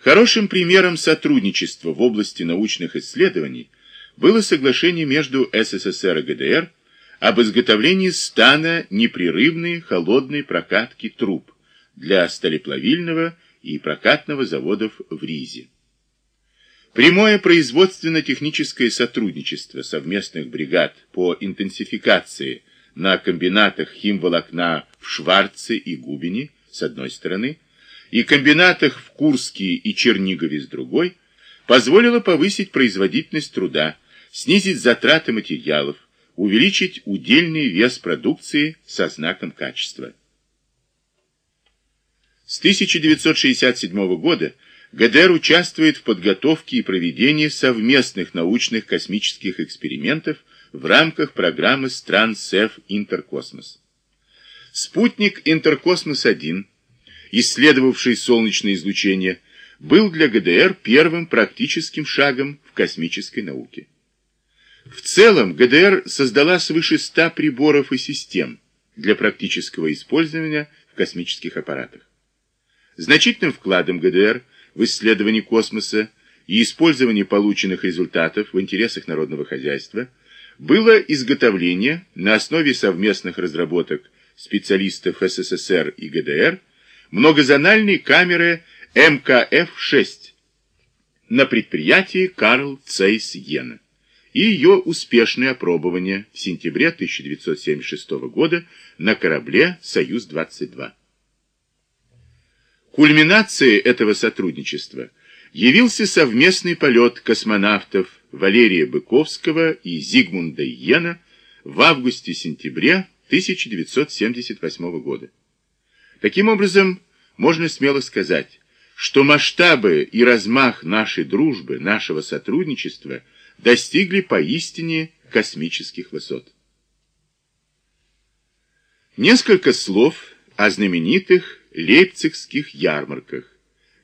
Хорошим примером сотрудничества в области научных исследований было соглашение между СССР и ГДР об изготовлении стана непрерывной холодной прокатки труб для сталеплавильного и прокатного заводов в Ризе. Прямое производственно-техническое сотрудничество совместных бригад по интенсификации на комбинатах химволокна в Шварце и Губине с одной стороны и комбинатах в Курске и Чернигове с другой, позволило повысить производительность труда, снизить затраты материалов, увеличить удельный вес продукции со знаком качества. С 1967 года ГДР участвует в подготовке и проведении совместных научных космических экспериментов в рамках программы стран СЭФ «Интеркосмос». Спутник «Интеркосмос-1», исследовавший солнечное излучение, был для ГДР первым практическим шагом в космической науке. В целом ГДР создала свыше 100 приборов и систем для практического использования в космических аппаратах. Значительным вкладом ГДР – в исследовании космоса и использовании полученных результатов в интересах народного хозяйства было изготовление на основе совместных разработок специалистов СССР и ГДР многозональной камеры МКФ-6 на предприятии Карл Цейс Йена и ее успешное опробование в сентябре 1976 года на корабле «Союз-22». Кульминацией этого сотрудничества явился совместный полет космонавтов Валерия Быковского и Зигмунда Йена в августе-сентябре 1978 года. Таким образом, можно смело сказать, что масштабы и размах нашей дружбы, нашего сотрудничества достигли поистине космических высот. Несколько слов о знаменитых лейпцигских ярмарках,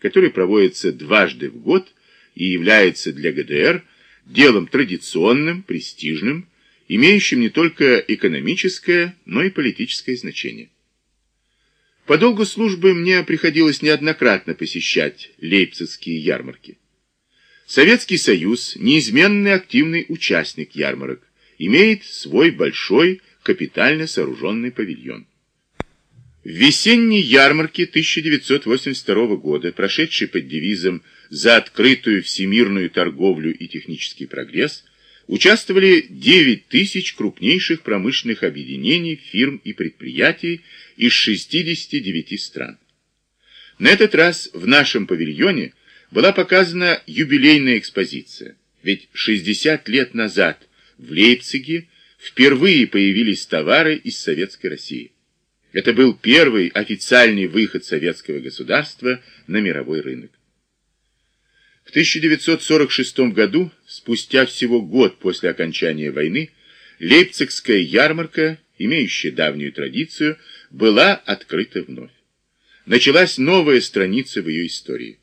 которые проводятся дважды в год и являются для ГДР делом традиционным, престижным, имеющим не только экономическое, но и политическое значение. По долгу службы мне приходилось неоднократно посещать лейпцигские ярмарки. Советский Союз, неизменный активный участник ярмарок, имеет свой большой капитально сооруженный павильон. В весенней ярмарке 1982 года, прошедшей под девизом «За открытую всемирную торговлю и технический прогресс», участвовали 9 тысяч крупнейших промышленных объединений, фирм и предприятий из 69 стран. На этот раз в нашем павильоне была показана юбилейная экспозиция, ведь 60 лет назад в Лейпциге впервые появились товары из Советской России. Это был первый официальный выход советского государства на мировой рынок. В 1946 году, спустя всего год после окончания войны, Лейпцигская ярмарка, имеющая давнюю традицию, была открыта вновь. Началась новая страница в ее истории.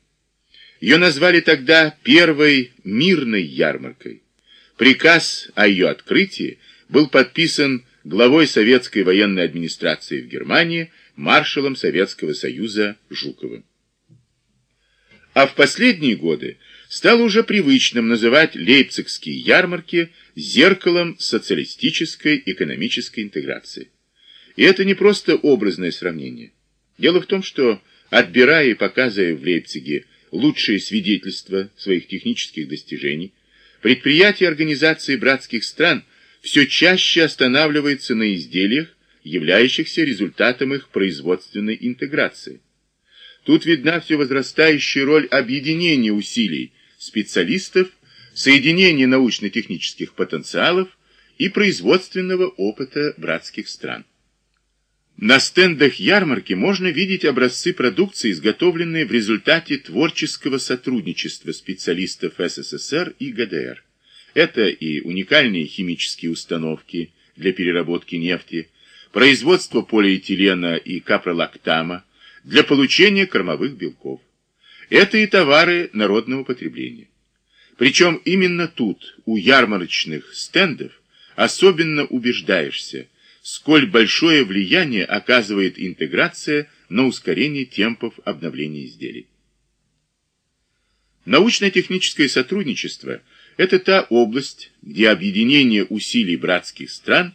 Ее назвали тогда первой мирной ярмаркой. Приказ о ее открытии был подписан главой советской военной администрации в Германии, маршалом Советского Союза Жуковым. А в последние годы стало уже привычным называть лейпцигские ярмарки зеркалом социалистической экономической интеграции. И это не просто образное сравнение. Дело в том, что, отбирая и показывая в Лейпциге лучшие свидетельства своих технических достижений, предприятия организации братских стран – все чаще останавливается на изделиях, являющихся результатом их производственной интеграции. Тут видна все возрастающая роль объединения усилий специалистов, соединения научно-технических потенциалов и производственного опыта братских стран. На стендах ярмарки можно видеть образцы продукции, изготовленные в результате творческого сотрудничества специалистов СССР и ГДР. Это и уникальные химические установки для переработки нефти, производство полиэтилена и капролактама для получения кормовых белков. Это и товары народного потребления. Причем именно тут, у ярмарочных стендов, особенно убеждаешься, сколь большое влияние оказывает интеграция на ускорение темпов обновления изделий. Научно-техническое сотрудничество – это та область, где объединение усилий братских стран